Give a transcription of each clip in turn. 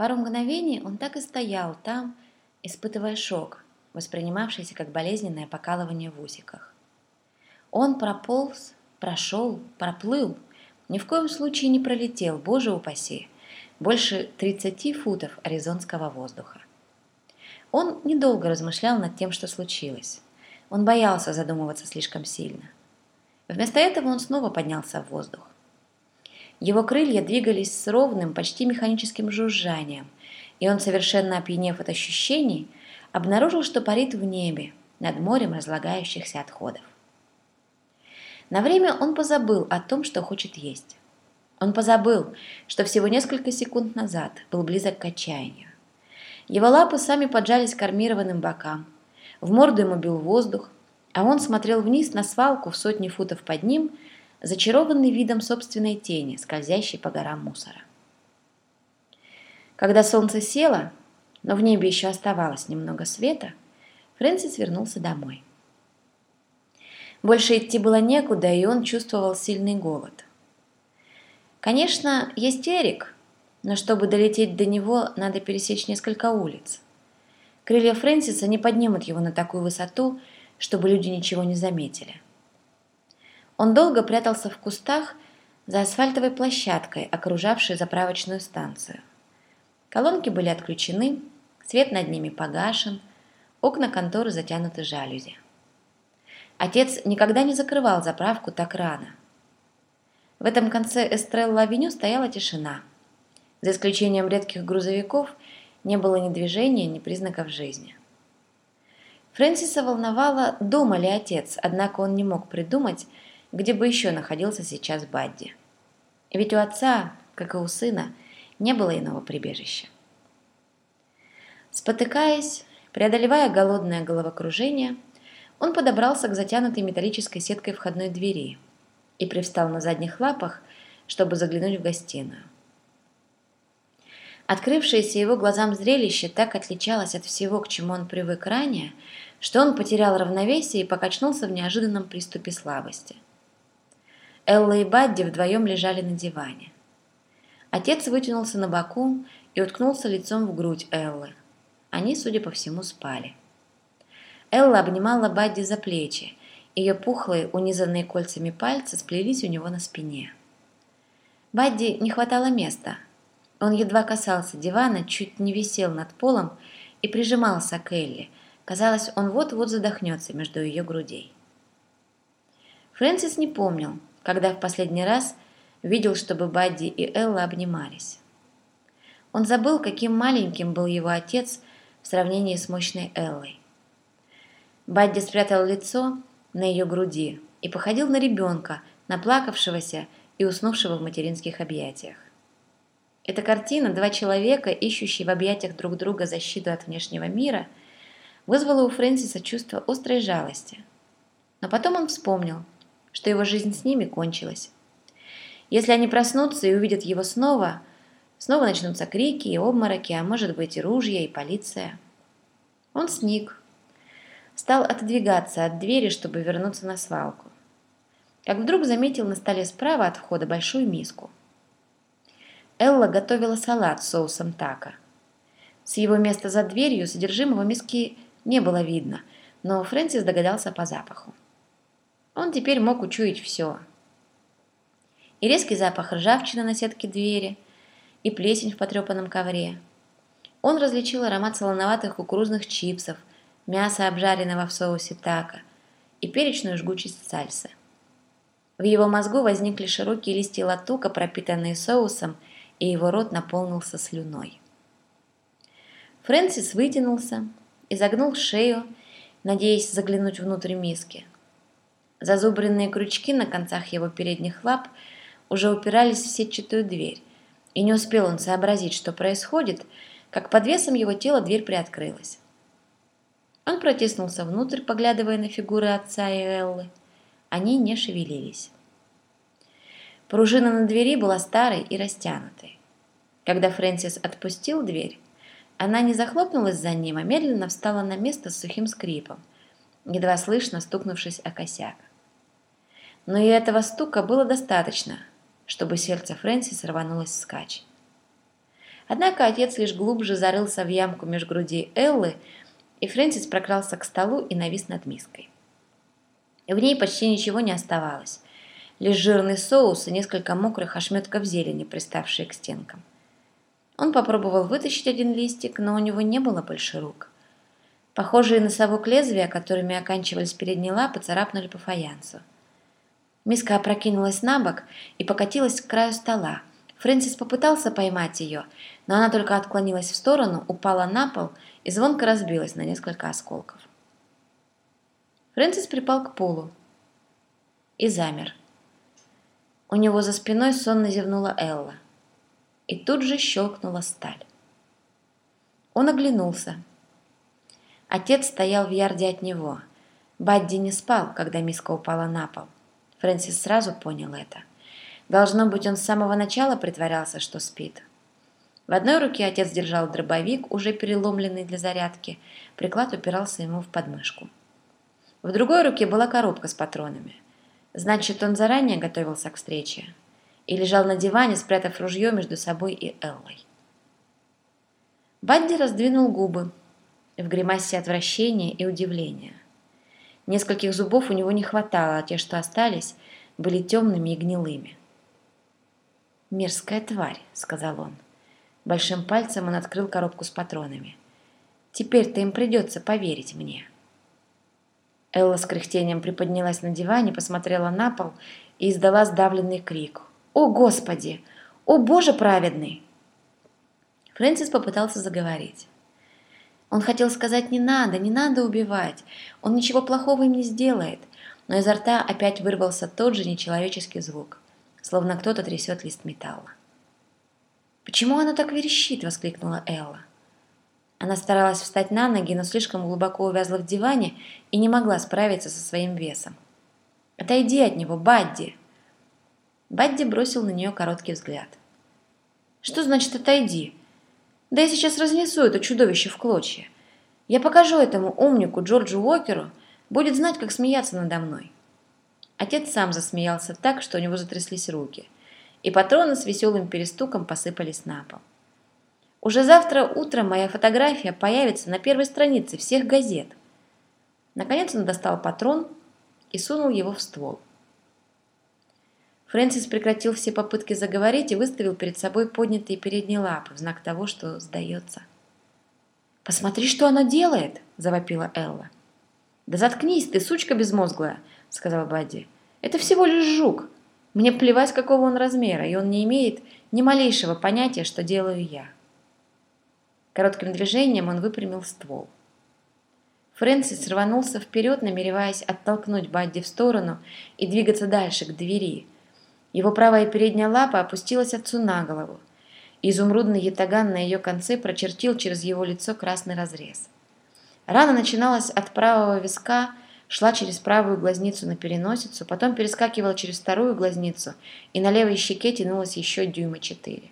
Пару мгновений он так и стоял там, испытывая шок, воспринимавшийся как болезненное покалывание в усиках. Он прополз, прошел, проплыл, ни в коем случае не пролетел, боже упаси, больше 30 футов аризонского воздуха. Он недолго размышлял над тем, что случилось. Он боялся задумываться слишком сильно. Вместо этого он снова поднялся в воздух. Его крылья двигались с ровным, почти механическим жужжанием, и он, совершенно опьянев от ощущений, обнаружил, что парит в небе над морем разлагающихся отходов. На время он позабыл о том, что хочет есть. Он позабыл, что всего несколько секунд назад был близок к отчаянию. Его лапы сами поджались к армированным бокам. В морду ему бил воздух, а он смотрел вниз на свалку в сотни футов под ним, зачарованный видом собственной тени, скользящей по горам мусора. Когда солнце село, но в небе еще оставалось немного света, Фрэнсис вернулся домой. Больше идти было некуда, и он чувствовал сильный голод. Конечно, есть Эрик, но чтобы долететь до него, надо пересечь несколько улиц. Крылья Фрэнсиса не поднимут его на такую высоту, чтобы люди ничего не заметили. Он долго прятался в кустах за асфальтовой площадкой, окружавшей заправочную станцию. Колонки были отключены, свет над ними погашен, окна конторы затянуты жалюзи. Отец никогда не закрывал заправку так рано. В этом конце Эстрелла-авеню стояла тишина – за исключением редких грузовиков, не было ни движения, ни признаков жизни. Фрэнсиса волновало, дома ли отец, однако он не мог придумать, где бы еще находился сейчас Бадди. Ведь у отца, как и у сына, не было иного прибежища. Спотыкаясь, преодолевая голодное головокружение, он подобрался к затянутой металлической сеткой входной двери и привстал на задних лапах, чтобы заглянуть в гостиную. Открывшееся его глазам зрелище так отличалось от всего, к чему он привык ранее, что он потерял равновесие и покачнулся в неожиданном приступе слабости. Элла и Бадди вдвоем лежали на диване. Отец вытянулся на боку и уткнулся лицом в грудь Эллы. Они, судя по всему, спали. Элла обнимала Бадди за плечи, ее пухлые, унизанные кольцами пальцы сплелись у него на спине. Бадди не хватало места – он едва касался дивана, чуть не висел над полом и прижимался к Элли. Казалось, он вот-вот задохнется между ее грудей. Фрэнсис не помнил, когда в последний раз видел, чтобы Бадди и Элла обнимались. Он забыл, каким маленьким был его отец в сравнении с мощной Эллой. Бадди спрятал лицо на ее груди и походил на ребенка, наплакавшегося и уснувшего в материнских объятиях. Эта картина, два человека, ищущие в объятиях друг друга защиту от внешнего мира, вызвала у Фрэнсиса чувство острой жалости. Но потом он вспомнил, что его жизнь с ними кончилась. Если они проснутся и увидят его снова, снова начнутся крики и обмороки, а может быть и ружья, и полиция. Он сник, стал отодвигаться от двери, чтобы вернуться на свалку. Как вдруг заметил на столе справа от входа большую миску – Элла готовила салат с соусом тако. С его места за дверью содержимого миски не было видно, но Фрэнсис догадался по запаху. Он теперь мог учуять все. И резкий запах ржавчины на сетке двери, и плесень в потрепанном ковре. Он различил аромат солоноватых кукурузных чипсов, мяса, обжаренного в соусе тако, и перечную жгучесть сальсы. В его мозгу возникли широкие листья латука, пропитанные соусом, и его рот наполнился слюной. Фрэнсис вытянулся, изогнул шею, надеясь заглянуть внутрь миски. Зазубренные крючки на концах его передних лап уже упирались в сетчатую дверь, и не успел он сообразить, что происходит, как под весом его тела дверь приоткрылась. Он протиснулся внутрь, поглядывая на фигуры отца и Эллы. Они не шевелились. Пружина на двери была старой и растянутой. Когда Фрэнсис отпустил дверь, она не захлопнулась за ним, а медленно встала на место с сухим скрипом, едва слышно стукнувшись о косяк. Но и этого стука было достаточно, чтобы сердце Фрэнсис рванулось вскачь. Однако отец лишь глубже зарылся в ямку меж груди Эллы, и Фрэнсис прокрался к столу и навис над миской. В ней почти ничего не оставалось, лишь жирный соус и несколько мокрых ошметков зелени, приставшие к стенкам. Он попробовал вытащить один листик, но у него не было больше рук. Похожие на совок лезвия, которыми оканчивались передние лапы, царапнули по фаянсу. Миска опрокинулась на бок и покатилась к краю стола. Фрэнсис попытался поймать ее, но она только отклонилась в сторону, упала на пол и звонко разбилась на несколько осколков. Фрэнсис припал к полу и замер. У него за спиной сонно зевнула Элла и тут же щелкнула сталь. Он оглянулся. Отец стоял в ярде от него. Бадди не спал, когда миска упала на пол. Фрэнсис сразу понял это. Должно быть, он с самого начала притворялся, что спит. В одной руке отец держал дробовик, уже переломленный для зарядки. Приклад упирался ему в подмышку. В другой руке была коробка с патронами. Значит, он заранее готовился к встрече и лежал на диване, спрятав ружье между собой и Эллой. Бадди раздвинул губы в гримасе отвращения и удивления. Нескольких зубов у него не хватало, а те, что остались, были темными и гнилыми. «Мерзкая тварь», — сказал он. Большим пальцем он открыл коробку с патронами. «Теперь-то им придется поверить мне». Элла с кряхтением приподнялась на диване, посмотрела на пол и издала сдавленный крик. «О, Господи! О, Боже праведный!» Фрэнсис попытался заговорить. Он хотел сказать «не надо, не надо убивать, он ничего плохого им не сделает», но изо рта опять вырвался тот же нечеловеческий звук, словно кто-то трясет лист металла. «Почему она так верещит?» – воскликнула Элла. Она старалась встать на ноги, но слишком глубоко увязла в диване и не могла справиться со своим весом. «Отойди от него, Бадди!» Бадди бросил на нее короткий взгляд. «Что значит «отойди»? Да я сейчас разнесу это чудовище в клочья. Я покажу этому умнику Джорджу Уокеру, будет знать, как смеяться надо мной». Отец сам засмеялся так, что у него затряслись руки, и патроны с веселым перестуком посыпались на пол. Уже завтра утром моя фотография появится на первой странице всех газет. Наконец он достал патрон и сунул его в ствол. Фрэнсис прекратил все попытки заговорить и выставил перед собой поднятые передние лапы в знак того, что сдается. «Посмотри, что она делает!» – завопила Элла. «Да заткнись ты, сучка безмозглая!» – сказал Бадди. «Это всего лишь жук. Мне плевать, какого он размера, и он не имеет ни малейшего понятия, что делаю я». Коротким движением он выпрямил ствол. Фрэнсис рванулся вперед, намереваясь оттолкнуть Бадди в сторону и двигаться дальше, к двери – его правая передняя лапа опустилась отцу на голову. Изумрудный ятаган на ее конце прочертил через его лицо красный разрез. Рана начиналась от правого виска, шла через правую глазницу на переносицу, потом перескакивала через вторую глазницу, и на левой щеке тянулась еще дюйма четыре.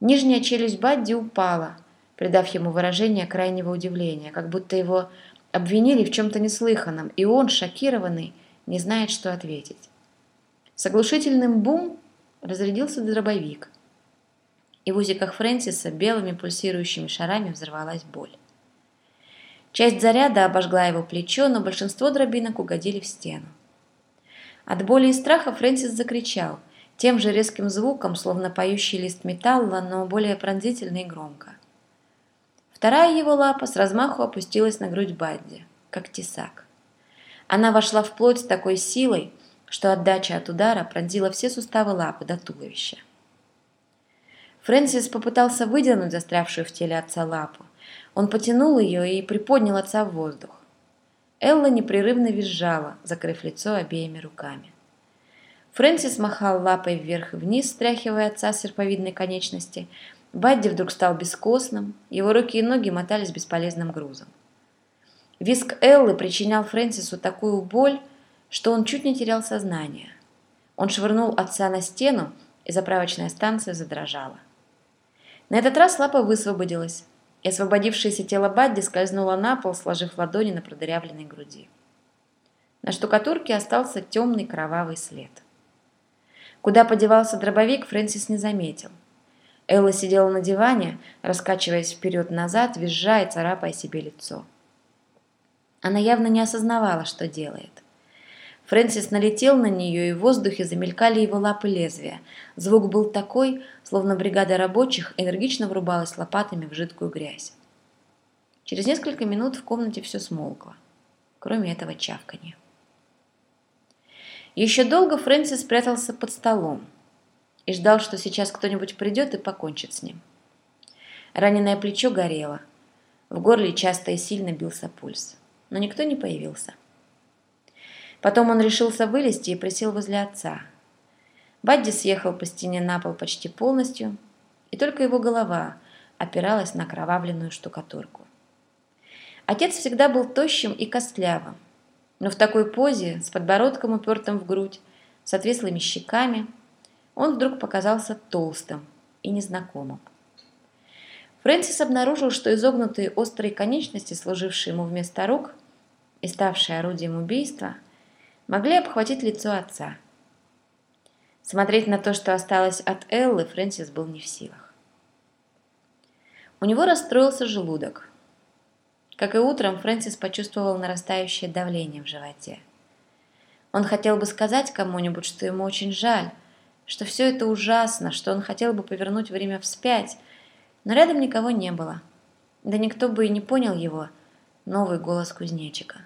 Нижняя челюсть Бадди упала, придав ему выражение крайнего удивления, как будто его обвинили в чем-то неслыханном, и он, шокированный, не знает, что ответить. С оглушительным бум разрядился дробовик, и в узиках Фрэнсиса белыми пульсирующими шарами взорвалась боль. Часть заряда обожгла его плечо, но большинство дробинок угодили в стену. От боли и страха Фрэнсис закричал, тем же резким звуком, словно поющий лист металла, но более пронзительно и громко. Вторая его лапа с размаху опустилась на грудь Бадди, как тесак. Она вошла в плоть с такой силой, что отдача от удара пронзила все суставы лапы до туловища. Фрэнсис попытался выдернуть застрявшую в теле отца лапу. Он потянул ее и приподнял отца в воздух. Элла непрерывно визжала, закрыв лицо обеими руками. Фрэнсис махал лапой вверх и вниз, стряхивая отца с серповидной конечности. Бадди вдруг стал бескостным, его руки и ноги мотались бесполезным грузом. Виск Эллы причинял Фрэнсису такую боль, что он чуть не терял сознание. Он швырнул отца на стену, и заправочная станция задрожала. На этот раз лапа высвободилась, и освободившееся тело Бадди скользнуло на пол, сложив ладони на продырявленной груди. На штукатурке остался темный кровавый след. Куда подевался дробовик, Фрэнсис не заметил. Элла сидела на диване, раскачиваясь вперед-назад, визжая и царапая себе лицо. Она явно не осознавала, что делает. Фрэнсис налетел на нее, и в воздухе замелькали его лапы лезвия. Звук был такой, словно бригада рабочих энергично врубалась лопатами в жидкую грязь. Через несколько минут в комнате все смолкло, кроме этого чавканья. Еще долго Фрэнсис спрятался под столом и ждал, что сейчас кто-нибудь придет и покончит с ним. Раненое плечо горело, в горле часто и сильно бился пульс, но никто не появился. Потом он решился вылезти и присел возле отца. Бадди съехал по стене на пол почти полностью, и только его голова опиралась на кровавленную штукатурку. Отец всегда был тощим и костлявым, но в такой позе, с подбородком упертым в грудь, с отвислыми щеками, он вдруг показался толстым и незнакомым. Фрэнсис обнаружил, что изогнутые острые конечности, служившие ему вместо рук и ставшие орудием убийства – могли обхватить лицо отца. Смотреть на то, что осталось от Эллы, Фрэнсис был не в силах. У него расстроился желудок. Как и утром, Фрэнсис почувствовал нарастающее давление в животе. Он хотел бы сказать кому-нибудь, что ему очень жаль, что все это ужасно, что он хотел бы повернуть время вспять, но рядом никого не было. Да никто бы и не понял его, новый голос кузнечика.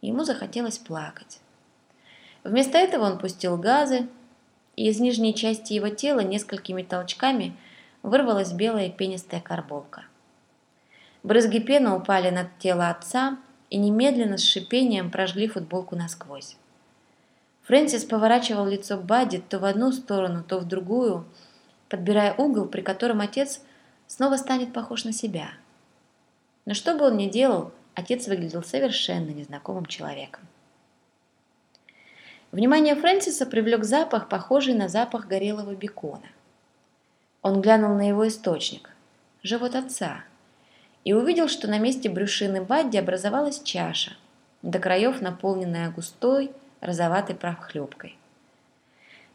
Ему захотелось плакать. Вместо этого он пустил газы, и из нижней части его тела несколькими толчками вырвалась белая пенистая карболка. Брызги пены упали на тело отца и немедленно с шипением прожгли футболку насквозь. Фрэнсис поворачивал лицо Бадди то в одну сторону, то в другую, подбирая угол, при котором отец снова станет похож на себя. Но что бы он ни делал, отец выглядел совершенно незнакомым человеком. Внимание Фрэнсиса привлек запах, похожий на запах горелого бекона. Он глянул на его источник – живот отца, и увидел, что на месте брюшины Бадди образовалась чаша, до краев наполненная густой розоватой прохлебкой.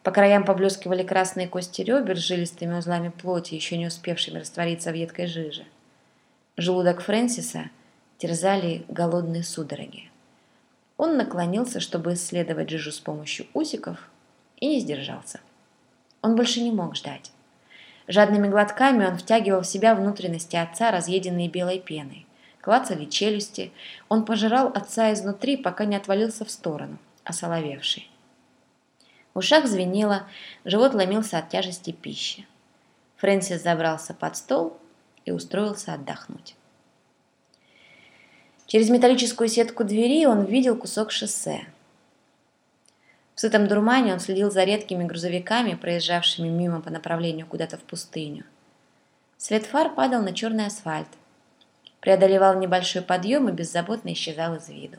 По краям поблескивали красные кости ребер с жилистыми узлами плоти, еще не успевшими раствориться в едкой жиже. Желудок Фрэнсиса терзали голодные судороги. Он наклонился, чтобы исследовать жижу с помощью усиков, и не сдержался. Он больше не мог ждать. Жадными глотками он втягивал в себя внутренности отца, разъеденные белой пеной. Клацали челюсти. Он пожирал отца изнутри, пока не отвалился в сторону, осоловевший. В ушах звенело, живот ломился от тяжести пищи. Фрэнсис забрался под стол и устроился отдохнуть. Через металлическую сетку двери он видел кусок шоссе. В сытом дурмане он следил за редкими грузовиками, проезжавшими мимо по направлению куда-то в пустыню. Свет фар падал на черный асфальт, преодолевал небольшой подъем и беззаботно исчезал из виду.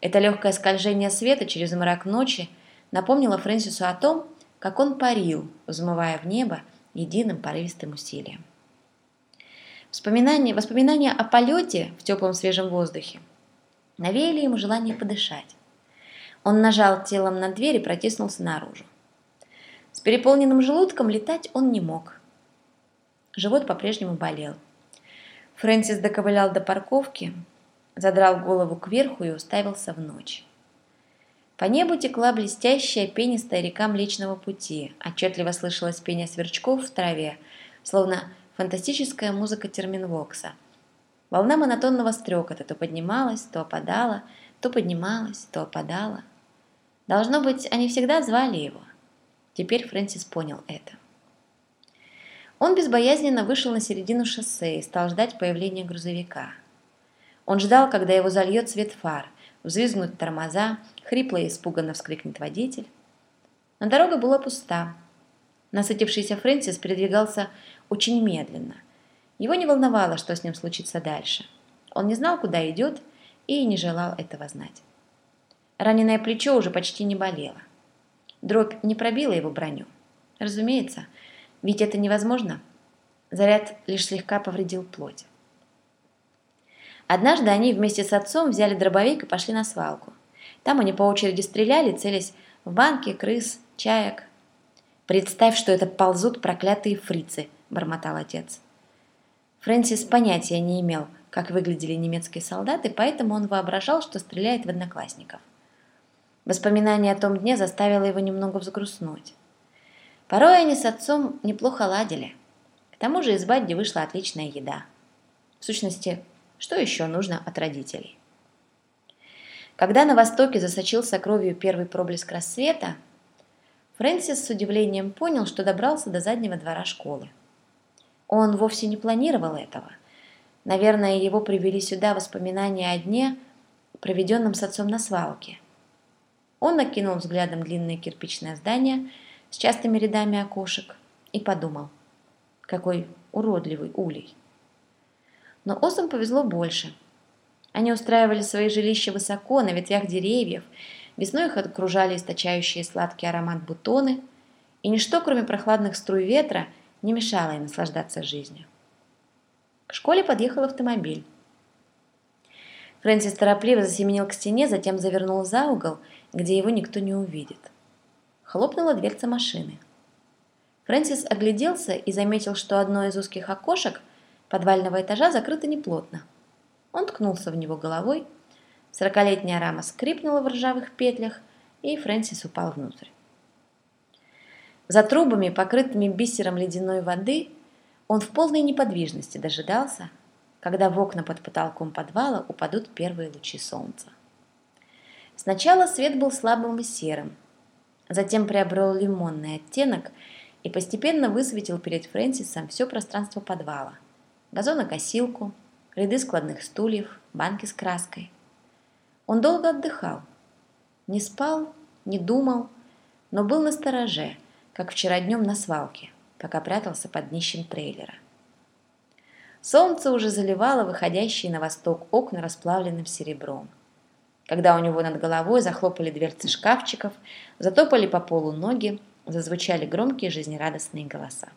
Это легкое скольжение света через мрак ночи напомнило Фрэнсису о том, как он парил, взмывая в небо единым порывистым усилием. Вспоминания, воспоминания о полете в теплом свежем воздухе навеяли ему желание подышать. Он нажал телом на дверь и протиснулся наружу. С переполненным желудком летать он не мог. Живот по-прежнему болел. Фрэнсис доковылял до парковки, задрал голову кверху и уставился в ночь. По небу текла блестящая пенистая река Млечного Пути, отчетливо слышалось пение сверчков в траве, словно фантастическая музыка терминвокса. Волна монотонного стрекота то поднималась, то опадала, то поднималась, то опадала. Должно быть, они всегда звали его. Теперь Фрэнсис понял это. Он безбоязненно вышел на середину шоссе и стал ждать появления грузовика. Он ждал, когда его зальет свет фар, взвизгнут тормоза, хрипло и испуганно вскрикнет водитель. Но дорога была пуста. Насытившийся Фрэнсис передвигался очень медленно. Его не волновало, что с ним случится дальше. Он не знал, куда идет, и не желал этого знать. Раненое плечо уже почти не болело. Дробь не пробила его броню. Разумеется, ведь это невозможно. Заряд лишь слегка повредил плоть. Однажды они вместе с отцом взяли дробовик и пошли на свалку. Там они по очереди стреляли, целясь в банки, крыс, чаек. «Представь, что это ползут проклятые фрицы», – бормотал отец. Фрэнсис понятия не имел, как выглядели немецкие солдаты, поэтому он воображал, что стреляет в одноклассников. Воспоминание о том дне заставило его немного взгрустнуть. Порой они с отцом неплохо ладили. К тому же из Бадди вышла отличная еда. В сущности, что еще нужно от родителей? Когда на востоке засочился кровью первый проблеск рассвета, Фрэнсис с удивлением понял, что добрался до заднего двора школы. Он вовсе не планировал этого. Наверное, его привели сюда воспоминания о дне, проведенном с отцом на свалке. Он накинул взглядом длинное кирпичное здание с частыми рядами окошек и подумал, какой уродливый улей. Но осам повезло больше. Они устраивали свои жилища высоко, на ветвях деревьев, Весной их окружали источающие сладкий аромат бутоны, и ничто, кроме прохладных струй ветра, не мешало им наслаждаться жизнью. К школе подъехал автомобиль. Фрэнсис торопливо засеменил к стене, затем завернул за угол, где его никто не увидит. Хлопнула дверца машины. Фрэнсис огляделся и заметил, что одно из узких окошек подвального этажа закрыто неплотно. Он ткнулся в него головой, Сорокалетняя рама скрипнула в ржавых петлях, и Фрэнсис упал внутрь. За трубами, покрытыми бисером ледяной воды, он в полной неподвижности дожидался, когда в окна под потолком подвала упадут первые лучи солнца. Сначала свет был слабым и серым, затем приобрел лимонный оттенок и постепенно высветил перед Фрэнсисом все пространство подвала. Газонокосилку, ряды складных стульев, банки с краской – он долго отдыхал. Не спал, не думал, но был на стороже, как вчера днем на свалке, пока прятался под днищем трейлера. Солнце уже заливало выходящие на восток окна расплавленным серебром. Когда у него над головой захлопали дверцы шкафчиков, затопали по полу ноги, зазвучали громкие жизнерадостные голоса.